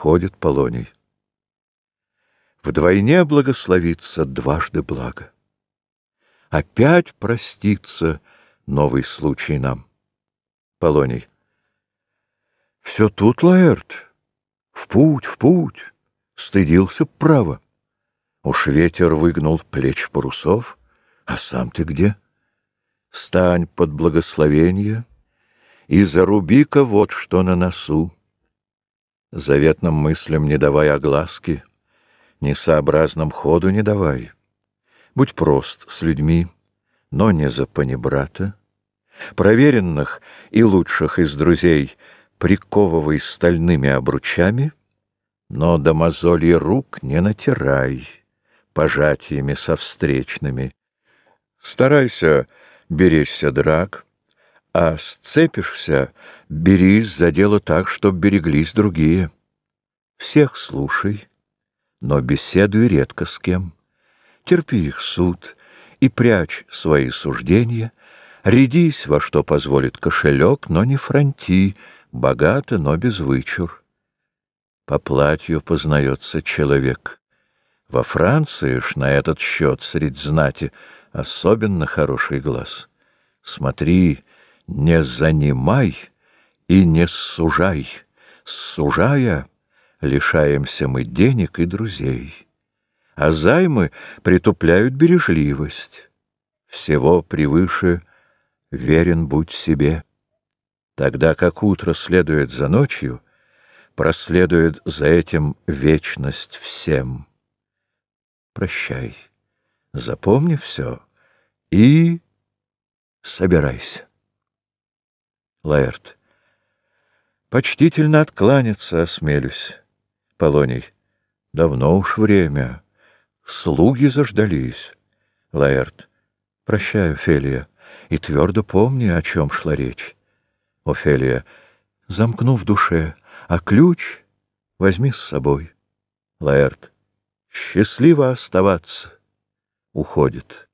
Уходит Полоний. Вдвойне благословится дважды благо. Опять простится новый случай нам. Полоний. Все тут, Лаэрт. В путь, в путь. Стыдился право. Уж ветер выгнул плеч парусов. А сам ты где? Стань под благословение и заруби-ка вот что на носу. Заветным мыслям не давай огласки, Несообразным ходу не давай. Будь прост с людьми, но не за панибрата. Проверенных и лучших из друзей Приковывай стальными обручами, Но до мозолей рук не натирай Пожатиями со встречными. Старайся беречься драк, а сцепишься, берись за дело так, чтоб береглись другие. Всех слушай, но беседуй редко с кем. Терпи их суд и прячь свои суждения, Рядись, во что позволит кошелек, но не фронти, богато, но без вычур. По платью познается человек. Во Франции ж на этот счет средь знати особенно хороший глаз. Смотри, не занимай и не сужай. Сужая, лишаемся мы денег и друзей. А займы притупляют бережливость. Всего превыше верен будь себе. Тогда как утро следует за ночью, проследует за этим вечность всем. Прощай, запомни все и собирайся. Лаэрт. Почтительно откланяться осмелюсь. Полоний. Давно уж время. Слуги заждались. Лаэрт. Прощаю, Фелия, и твердо помни, о чем шла речь. Офелия. Замкну в душе, а ключ возьми с собой. Лаэрт. Счастливо оставаться. Уходит.